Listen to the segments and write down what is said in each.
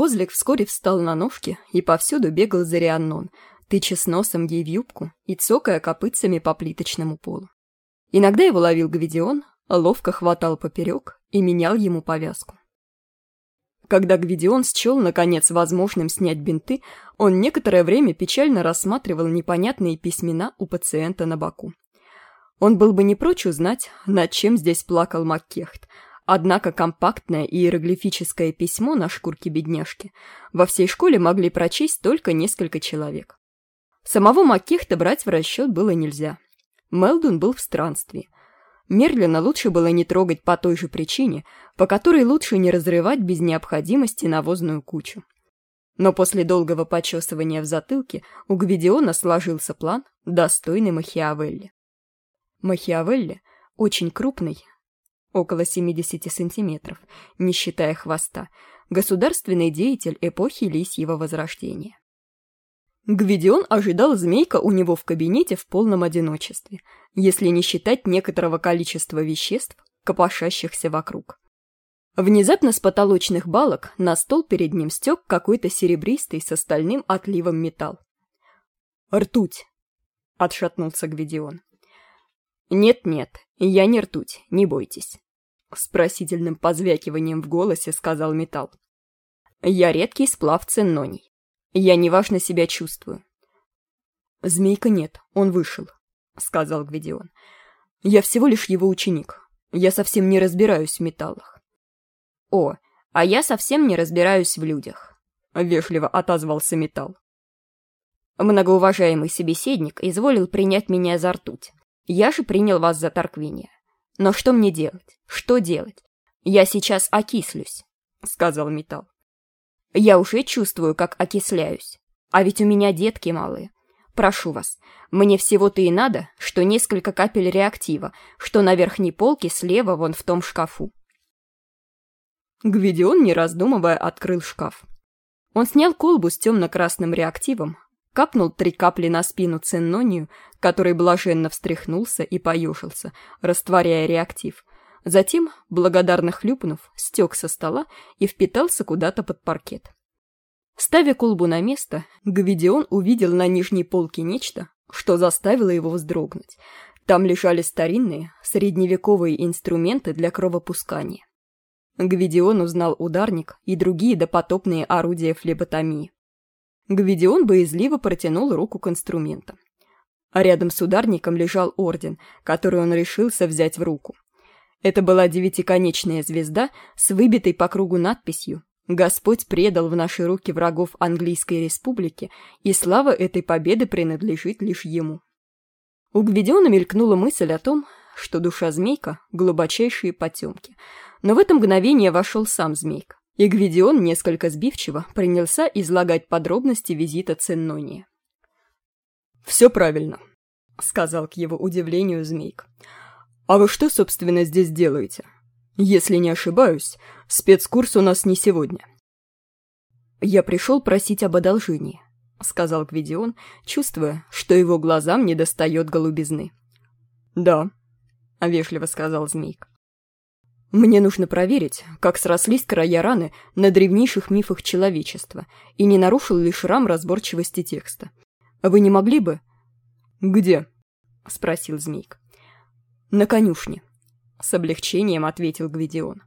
Козлик вскоре встал на ножки и повсюду бегал за Рианнон, тыча с носом ей в юбку и цокая копытцами по плиточному полу. Иногда его ловил Гвидион, ловко хватал поперек и менял ему повязку. Когда Гвидион счел, наконец, возможным снять бинты, он некоторое время печально рассматривал непонятные письмена у пациента на боку. Он был бы не прочь узнать, над чем здесь плакал Маккехт, однако компактное иероглифическое письмо на шкурке бедняжки во всей школе могли прочесть только несколько человек. Самого Маккехта брать в расчет было нельзя. Мелдун был в странстве – Мерлина лучше было не трогать по той же причине, по которой лучше не разрывать без необходимости навозную кучу. Но после долгого почесывания в затылке у Гвидиона сложился план, достойный Махиавелли. Махиавелли очень крупный, около 70 сантиметров, не считая хвоста, государственный деятель эпохи Лисьего Возрождения. Гвидион ожидал змейка у него в кабинете в полном одиночестве, если не считать некоторого количества веществ, копошащихся вокруг. Внезапно с потолочных балок на стол перед ним стек какой-то серебристый с остальным отливом металл. «Ртуть!» — отшатнулся Гвидион. «Нет-нет, я не ртуть, не бойтесь», — с просительным позвякиванием в голосе сказал металл. «Я редкий сплав ценноний. Я неважно себя чувствую. Змейка нет, он вышел, сказал Гвидион. Я всего лишь его ученик. Я совсем не разбираюсь в металлах. О, а я совсем не разбираюсь в людях, вежливо отозвался металл. Многоуважаемый собеседник изволил принять меня за ртуть. Я же принял вас за Тарквиния. Но что мне делать? Что делать? Я сейчас окислюсь, сказал металл. Я уже чувствую, как окисляюсь. А ведь у меня детки малые. Прошу вас, мне всего-то и надо, что несколько капель реактива, что на верхней полке слева вон в том шкафу. Гвидион, не раздумывая, открыл шкаф. Он снял колбу с темно-красным реактивом, капнул три капли на спину Ценнонию, который блаженно встряхнулся и поюшился, растворяя реактив, Затем, благодарно хлюпнув, стек со стола и впитался куда-то под паркет. Ставя колбу на место, Гвидион увидел на нижней полке нечто, что заставило его вздрогнуть. Там лежали старинные, средневековые инструменты для кровопускания. Гвидион узнал ударник и другие допотопные орудия флеботомии. Гвидион боязливо протянул руку к инструментам. А рядом с ударником лежал орден, который он решился взять в руку. Это была девятиконечная звезда с выбитой по кругу надписью «Господь предал в наши руки врагов Английской Республики, и слава этой победы принадлежит лишь ему». У Гвидиона мелькнула мысль о том, что душа змейка — глубочайшие потемки. Но в это мгновение вошел сам змейка, и Гвидион несколько сбивчиво принялся излагать подробности визита Ценнония. «Все правильно», — сказал к его удивлению змейка. «А вы что, собственно, здесь делаете? Если не ошибаюсь, спецкурс у нас не сегодня». «Я пришел просить об одолжении», — сказал Гвидион, чувствуя, что его глазам недостает голубизны. «Да», — вежливо сказал Змейк. «Мне нужно проверить, как срослись края раны на древнейших мифах человечества и не нарушил ли шрам разборчивости текста. Вы не могли бы...» «Где?» — спросил Змейк. «На конюшне», — с облегчением ответил Гвидион.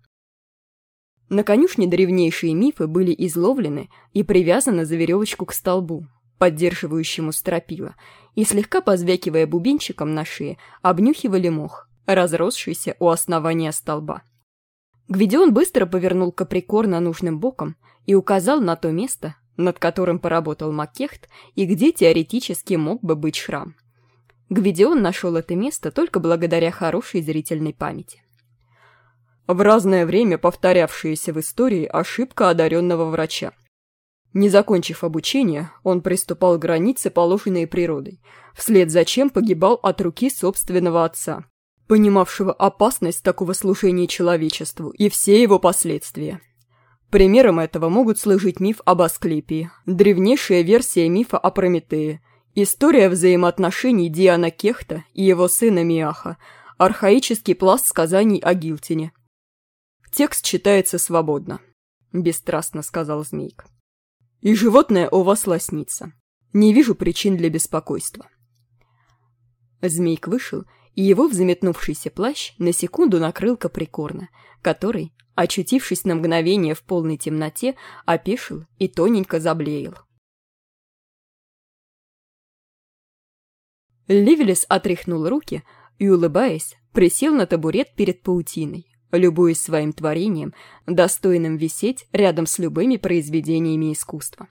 На конюшне древнейшие мифы были изловлены и привязаны за веревочку к столбу, поддерживающему стропила, и слегка позвякивая бубенчиком на шее, обнюхивали мох, разросшийся у основания столба. Гвидион быстро повернул каприкорна нужным боком и указал на то место, над которым поработал Маккехт и где теоретически мог бы быть шрам. Гвидион нашел это место только благодаря хорошей зрительной памяти. В разное время повторявшаяся в истории ошибка одаренного врача. Не закончив обучение, он приступал к границе, положенной природой, вслед за чем погибал от руки собственного отца, понимавшего опасность такого служения человечеству и все его последствия. Примером этого могут служить миф об Асклепии, древнейшая версия мифа о Прометее – История взаимоотношений Диана Кехта и его сына Миаха. Архаический пласт сказаний о Гилтине. Текст читается свободно. бесстрастно сказал Змейк. «И животное у вас лоснится. Не вижу причин для беспокойства». Змейк вышел, его взметнувшийся плащ на секунду накрыл Каприкорна, который, очутившись на мгновение в полной темноте, опешил и тоненько заблеял. Ливелес отряхнул руки и, улыбаясь, присел на табурет перед паутиной, любуясь своим творением, достойным висеть рядом с любыми произведениями искусства.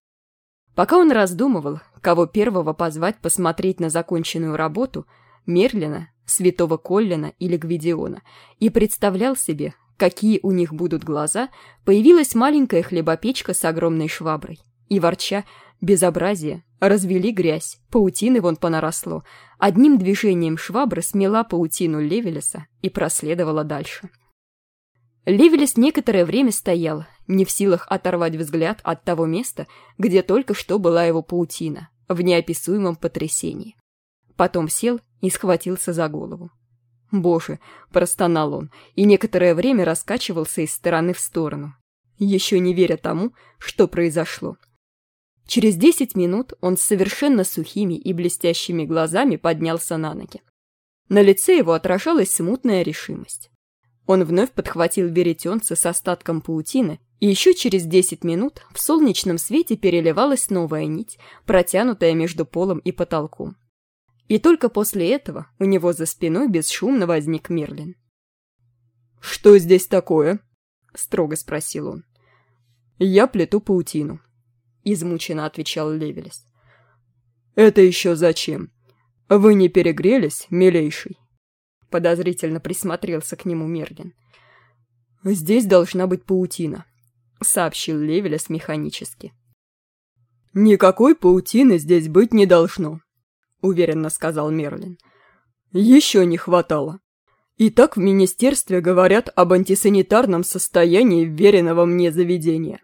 Пока он раздумывал, кого первого позвать посмотреть на законченную работу, Мерлина, святого Коллина или Гвидиона, и представлял себе, какие у них будут глаза, появилась маленькая хлебопечка с огромной шваброй. И, ворча, безобразие, развели грязь, паутины вон понаросло. Одним движением швабры смела паутину Левелеса и проследовала дальше. Левелес некоторое время стоял, не в силах оторвать взгляд от того места, где только что была его паутина, в неописуемом потрясении. Потом сел и схватился за голову. «Боже!» – простонал он, и некоторое время раскачивался из стороны в сторону, еще не веря тому, что произошло. Через десять минут он с совершенно сухими и блестящими глазами поднялся на ноги. На лице его отражалась смутная решимость. Он вновь подхватил веретенце с остатком паутины, и еще через десять минут в солнечном свете переливалась новая нить, протянутая между полом и потолком. И только после этого у него за спиной бесшумно возник Мерлин. «Что здесь такое?» — строго спросил он. «Я плету паутину», — измученно отвечал Левелес. «Это еще зачем? Вы не перегрелись, милейший?» Подозрительно присмотрелся к нему Мерлин. «Здесь должна быть паутина», — сообщил Левелес механически. «Никакой паутины здесь быть не должно», — уверенно сказал Мерлин. «Еще не хватало. И так в министерстве говорят об антисанитарном состоянии веренного мне заведения»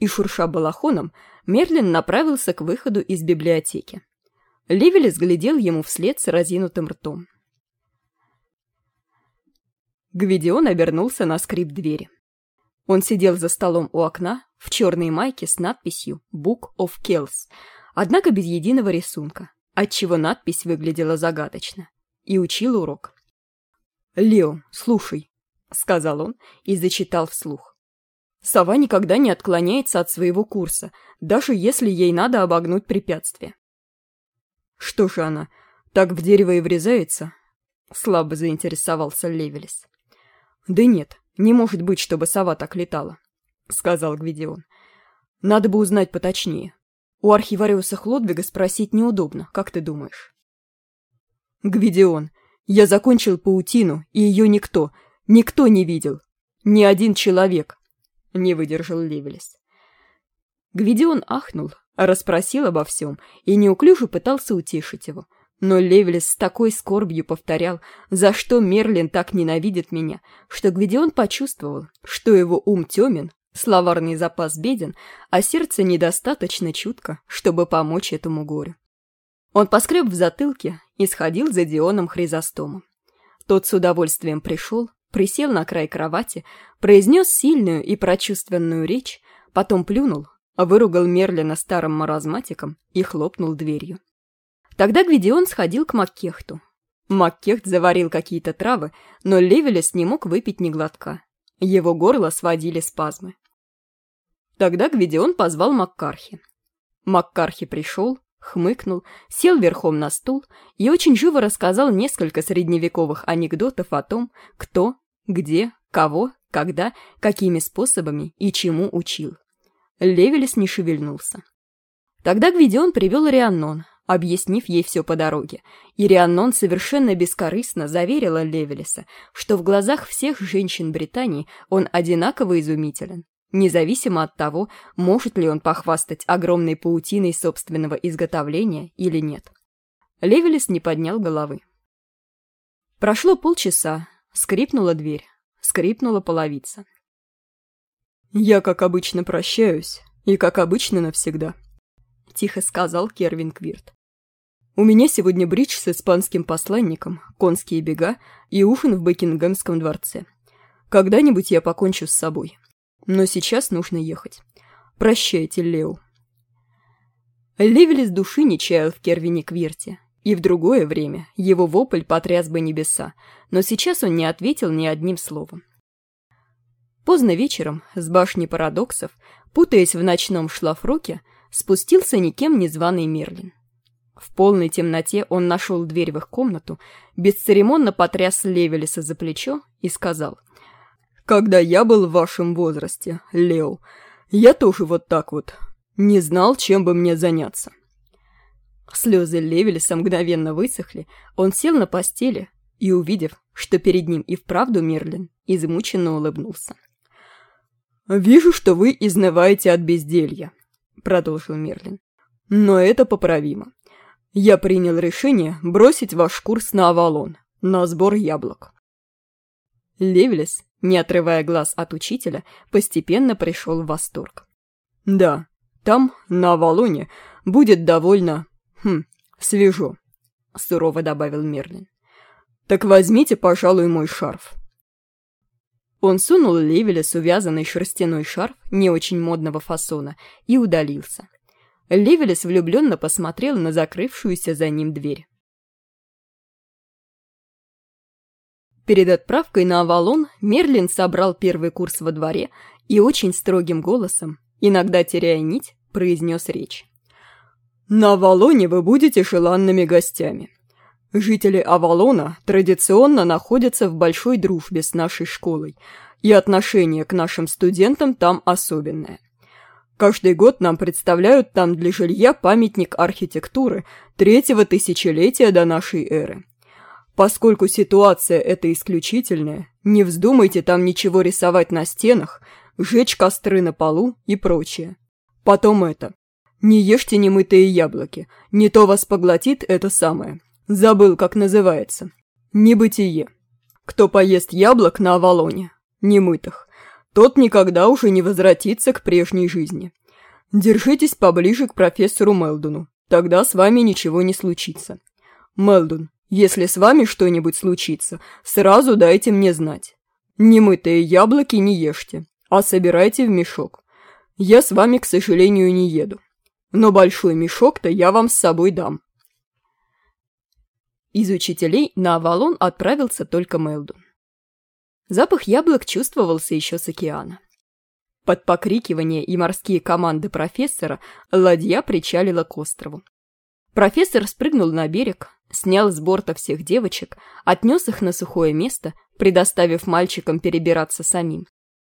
и, шурша балахоном, Мерлин направился к выходу из библиотеки. Ливелес глядел ему вслед с разинутым ртом. Гвидион обернулся на скрип двери. Он сидел за столом у окна в черной майке с надписью «Book of Kells», однако без единого рисунка, отчего надпись выглядела загадочно, и учил урок. «Лео, слушай», — сказал он и зачитал вслух. Сова никогда не отклоняется от своего курса, даже если ей надо обогнуть препятствие. Что же она, так в дерево и врезается? Слабо заинтересовался Левелис. Да нет, не может быть, чтобы сова так летала, сказал Гвидион. Надо бы узнать поточнее. У архивариуса Хлодвига спросить неудобно, как ты думаешь? Гвидион, я закончил паутину, и ее никто, никто не видел. Ни один человек. — не выдержал Ливелес. Гвидион ахнул, расспросил обо всем и неуклюже пытался утешить его. Но Левелес с такой скорбью повторял, за что Мерлин так ненавидит меня, что Гвидион почувствовал, что его ум темен, словарный запас беден, а сердце недостаточно чутко, чтобы помочь этому горю. Он поскреб в затылке и сходил за Дионом Хризостомом. Тот с удовольствием пришел, присел на край кровати, произнес сильную и прочувственную речь, потом плюнул, выругал Мерлина старым маразматиком и хлопнул дверью. Тогда Гвидион сходил к Маккехту. Маккехт заварил какие-то травы, но Левелес не мог выпить ни глотка. Его горло сводили спазмы. Тогда Гвидион позвал Маккархи. Маккархи пришел, хмыкнул, сел верхом на стул и очень живо рассказал несколько средневековых анекдотов о том, кто, где, кого, когда, какими способами и чему учил. Левелес не шевельнулся. Тогда Гвидион привел Рианнон, объяснив ей все по дороге, и Рианнон совершенно бескорыстно заверила Левелеса, что в глазах всех женщин Британии он одинаково изумителен, независимо от того, может ли он похвастать огромной паутиной собственного изготовления или нет. Левелес не поднял головы. Прошло полчаса, скрипнула дверь, скрипнула половица. «Я, как обычно, прощаюсь, и, как обычно, навсегда», — тихо сказал Кервин Квирт. «У меня сегодня бридж с испанским посланником, конские бега и ужин в Бекингемском дворце. Когда-нибудь я покончу с собой. Но сейчас нужно ехать. Прощайте, Лео. Левель из души не чаял в Кервине Квирте, и в другое время его вопль потряс бы небеса, но сейчас он не ответил ни одним словом. Поздно вечером, с башни парадоксов, путаясь в ночном шлафроке, спустился никем не званый Мерлин. В полной темноте он нашел дверь в их комнату, бесцеремонно потряс Левелиса за плечо и сказал, «Когда я был в вашем возрасте, Лео, я тоже вот так вот не знал, чем бы мне заняться». Слезы Левелиса мгновенно высохли, он сел на постели и, увидев, что перед ним и вправду Мерлин, измученно улыбнулся. «Вижу, что вы изнываете от безделья», — продолжил Мерлин. «Но это поправимо. Я принял решение бросить ваш курс на Авалон, на сбор яблок». Левелис, не отрывая глаз от учителя, постепенно пришел в восторг. «Да, там, на Авалоне, будет довольно «Хм, свежо», — сурово добавил Мерлин. «Так возьмите, пожалуй, мой шарф». Он сунул Левелес увязанный шерстяной шарф не очень модного фасона и удалился. Левелес влюбленно посмотрел на закрывшуюся за ним дверь. Перед отправкой на Авалон Мерлин собрал первый курс во дворе и очень строгим голосом, иногда теряя нить, произнес речь. На Авалоне вы будете желанными гостями. Жители Авалона традиционно находятся в большой дружбе с нашей школой, и отношение к нашим студентам там особенное. Каждый год нам представляют там для жилья памятник архитектуры третьего тысячелетия до нашей эры. Поскольку ситуация эта исключительная, не вздумайте там ничего рисовать на стенах, жечь костры на полу и прочее. Потом это. Не ешьте немытые яблоки, не то вас поглотит это самое. Забыл, как называется. Небытие. Кто поест яблок на Авалоне, немытых, тот никогда уже не возвратится к прежней жизни. Держитесь поближе к профессору Мелдуну, тогда с вами ничего не случится. Мелдун, если с вами что-нибудь случится, сразу дайте мне знать. Немытые яблоки не ешьте, а собирайте в мешок. Я с вами, к сожалению, не еду но большой мешок-то я вам с собой дам». Из учителей на Авалон отправился только Мелдун. Запах яблок чувствовался еще с океана. Под покрикивание и морские команды профессора ладья причалила к острову. Профессор спрыгнул на берег, снял с борта всех девочек, отнес их на сухое место, предоставив мальчикам перебираться самим.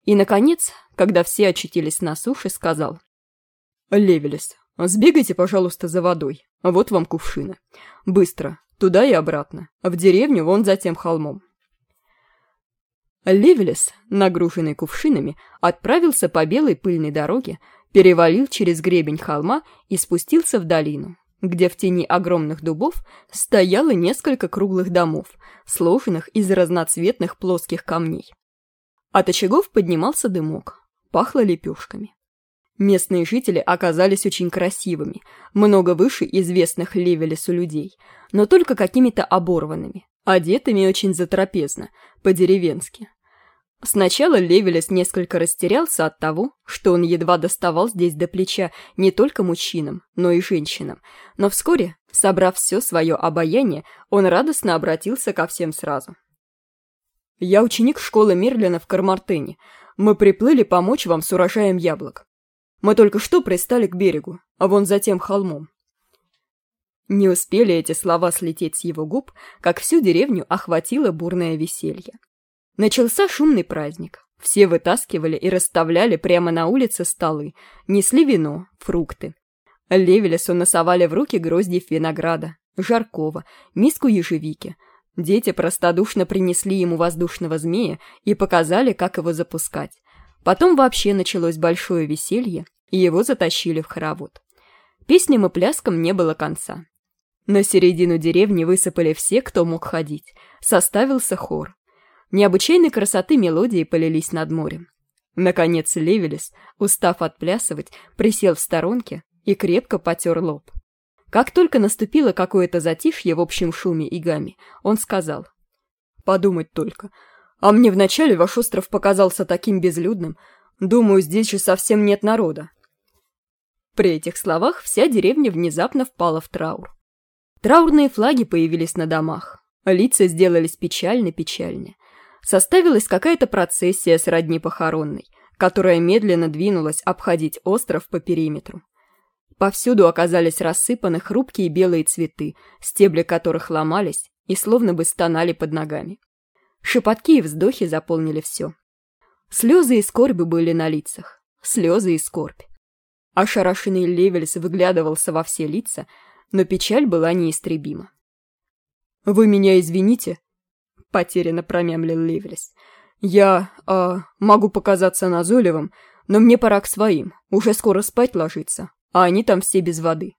И, наконец, когда все очутились на суше, сказал «Левелес, Сбегайте, пожалуйста, за водой. Вот вам кувшины. Быстро. Туда и обратно. В деревню вон за тем холмом. Левелес, нагруженный кувшинами, отправился по белой пыльной дороге, перевалил через гребень холма и спустился в долину, где в тени огромных дубов стояло несколько круглых домов, сложенных из разноцветных плоских камней. От очагов поднимался дымок, пахло лепешками. Местные жители оказались очень красивыми, много выше известных Левелесу людей, но только какими-то оборванными, одетыми очень затрапезно, по-деревенски. Сначала Левелес несколько растерялся от того, что он едва доставал здесь до плеча не только мужчинам, но и женщинам, но вскоре, собрав все свое обаяние, он радостно обратился ко всем сразу. «Я ученик школы Мерлина в Кармартене. Мы приплыли помочь вам с урожаем яблок. Мы только что пристали к берегу, а вон за тем холмом. Не успели эти слова слететь с его губ, как всю деревню охватило бурное веселье. Начался шумный праздник. Все вытаскивали и расставляли прямо на улице столы, несли вино, фрукты. Левелесу носовали в руки гроздьев винограда, жаркого, миску ежевики. Дети простодушно принесли ему воздушного змея и показали, как его запускать. Потом вообще началось большое веселье, и его затащили в хоровод. Песням и пляскам не было конца. На середину деревни высыпали все, кто мог ходить. Составился хор. Необычайной красоты мелодии полились над морем. Наконец Левелес, устав отплясывать, присел в сторонке и крепко потер лоб. Как только наступило какое-то затишье в общем шуме и гамме, он сказал. «Подумать только. А мне вначале ваш остров показался таким безлюдным, Думаю, здесь же совсем нет народа». При этих словах вся деревня внезапно впала в траур. Траурные флаги появились на домах, лица сделались печально-печальны. Составилась какая-то процессия сродни похоронной, которая медленно двинулась обходить остров по периметру. Повсюду оказались рассыпаны хрупкие белые цветы, стебли которых ломались и словно бы стонали под ногами. Шепотки и вздохи заполнили все. Слезы и скорбь были на лицах. Слезы и скорбь. Ошарашенный Левельс выглядывался во все лица, но печаль была неистребима. «Вы меня извините?» — потерянно промямлил Левельс. «Я, э, могу показаться назойливым, но мне пора к своим, уже скоро спать ложиться, а они там все без воды».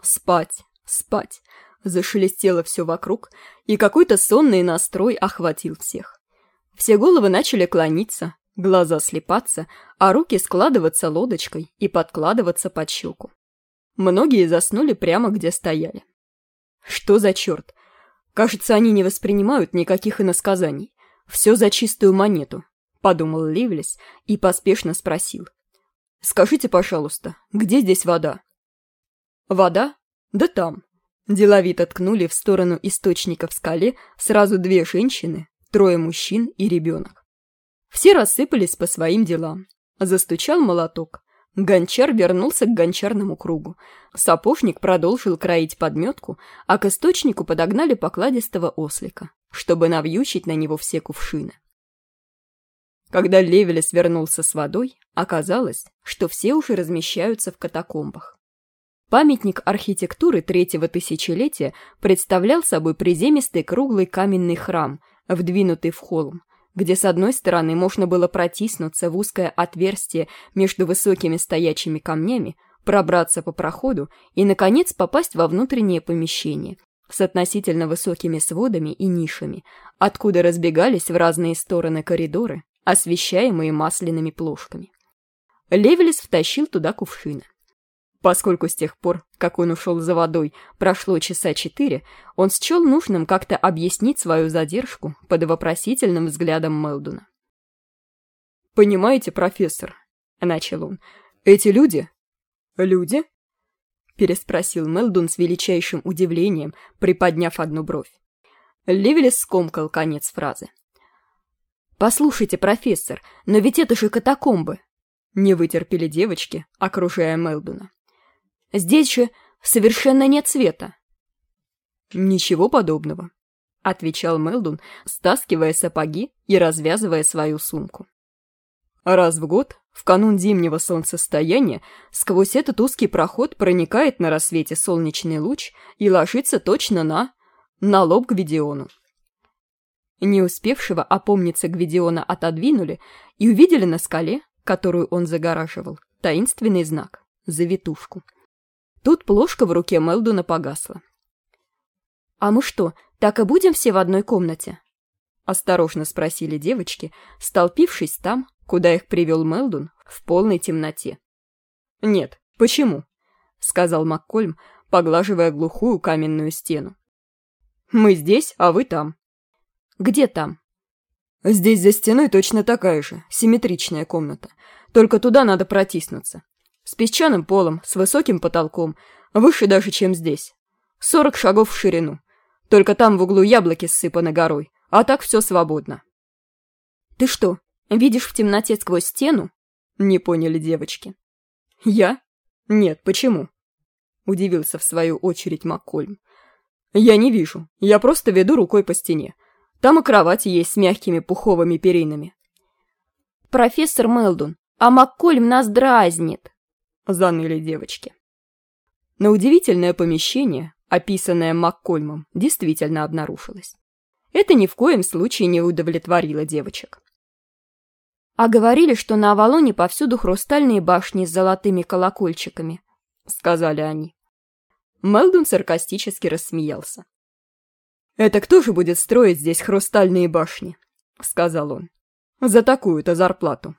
«Спать, спать!» — зашелестело все вокруг, и какой-то сонный настрой охватил всех. Все головы начали клониться, глаза слепаться, а руки складываться лодочкой и подкладываться под щеку. Многие заснули прямо где стояли. Что за черт? Кажется, они не воспринимают никаких иносказаний. Все за чистую монету, подумал Ливлис и поспешно спросил. Скажите, пожалуйста, где здесь вода? Вода? Да там. Деловито ткнули в сторону источника в скале сразу две женщины, трое мужчин и ребенок. Все рассыпались по своим делам. Застучал молоток. Гончар вернулся к гончарному кругу. Сапожник продолжил кроить подметку, а к источнику подогнали покладистого ослика, чтобы навьючить на него все кувшины. Когда Левелес вернулся с водой, оказалось, что все уже размещаются в катакомбах. Памятник архитектуры третьего тысячелетия представлял собой приземистый круглый каменный храм, вдвинутый в холм, где с одной стороны можно было протиснуться в узкое отверстие между высокими стоячими камнями, пробраться по проходу и, наконец, попасть во внутреннее помещение с относительно высокими сводами и нишами, откуда разбегались в разные стороны коридоры, освещаемые масляными плошками. Левелес втащил туда кувшины. Поскольку с тех пор, как он ушел за водой, прошло часа четыре, он счел нужным как-то объяснить свою задержку под вопросительным взглядом Мелдуна. «Понимаете, профессор», — начал он, — «эти люди...» «Люди?» — переспросил Мелдун с величайшим удивлением, приподняв одну бровь. Левелес скомкал конец фразы. «Послушайте, профессор, но ведь это же катакомбы!» Не вытерпели девочки, окружая Мелдуна. Здесь же совершенно нет света». «Ничего подобного», — отвечал Мелдун, стаскивая сапоги и развязывая свою сумку. «Раз в год, в канун зимнего солнцестояния, сквозь этот узкий проход проникает на рассвете солнечный луч и ложится точно на... на лоб Гвидиону». Не успевшего опомниться Гвидиона отодвинули и увидели на скале, которую он загораживал, таинственный знак — завитушку — Тут плошка в руке Мелдуна погасла. «А мы что, так и будем все в одной комнате?» Осторожно спросили девочки, столпившись там, куда их привел Мелдун, в полной темноте. «Нет, почему?» — сказал Маккольм, поглаживая глухую каменную стену. «Мы здесь, а вы там». «Где там?» «Здесь за стеной точно такая же, симметричная комната. Только туда надо протиснуться. С песчаным полом, с высоким потолком, выше даже, чем здесь. Сорок шагов в ширину. Только там в углу яблоки ссыпаны горой, а так все свободно. «Ты что, видишь в темноте сквозь стену?» Не поняли девочки. «Я? Нет, почему?» Удивился в свою очередь Маккольм. «Я не вижу, я просто веду рукой по стене. Там и кровати есть с мягкими пуховыми перинами». «Профессор Мелдун, а Маккольм нас дразнит!» Заныли девочки. Но удивительное помещение, описанное Маккольмом, действительно обнаружилось. Это ни в коем случае не удовлетворило девочек. «А говорили, что на Авалоне повсюду хрустальные башни с золотыми колокольчиками», — сказали они. Мелдун саркастически рассмеялся. «Это кто же будет строить здесь хрустальные башни?» — сказал он. «За такую-то зарплату».